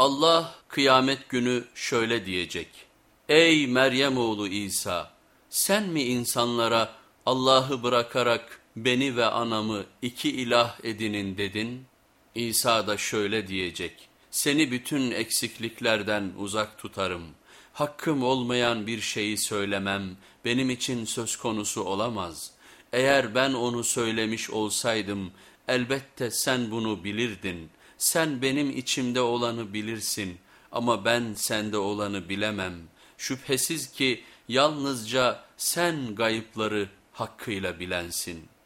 Allah kıyamet günü şöyle diyecek. Ey Meryem oğlu İsa sen mi insanlara Allah'ı bırakarak beni ve anamı iki ilah edinin dedin? İsa da şöyle diyecek. Seni bütün eksikliklerden uzak tutarım. Hakkım olmayan bir şeyi söylemem benim için söz konusu olamaz. Eğer ben onu söylemiş olsaydım elbette sen bunu bilirdin. Sen benim içimde olanı bilirsin ama ben sende olanı bilemem. Şüphesiz ki yalnızca sen gayıpları hakkıyla bilensin.''